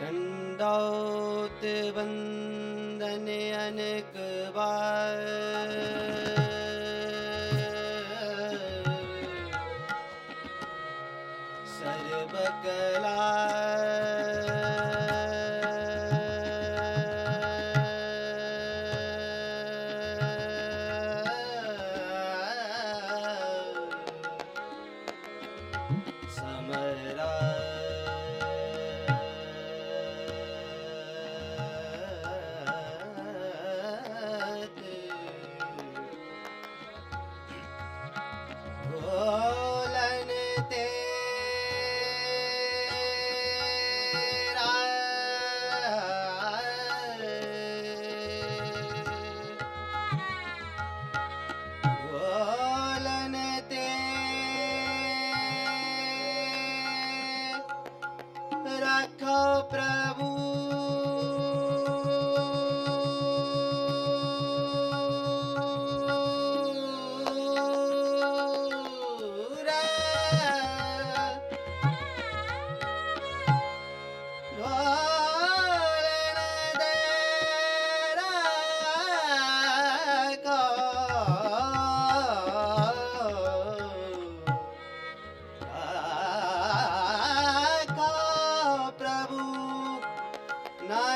दण्डौत वन्दन अनक बार Bravo.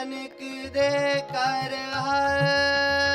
Nanak ਦੇ ਕਰ ਹੱਥ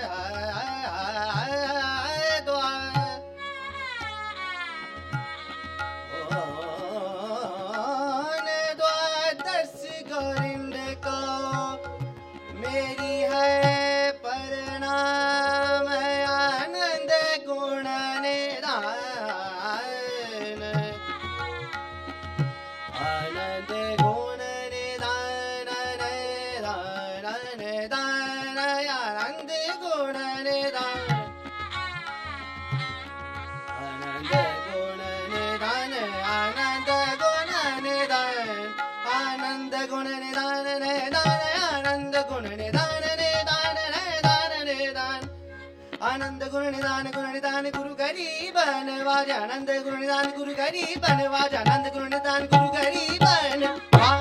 गुण निनन्द गुण निनन्द गुण निनन्द गुण निदन आनन्द गुण निदानन्द गुण निदान निनन्द गुण निदान निदान नि आनंद गुण निधान निधान निधान निधान आनंद गुण निधान गुण निधान गुरु गरीबन वाज आनंद गुण निधान गुरु गरीबन वाज आनंद गुण निधान गुरु गरीबन वाज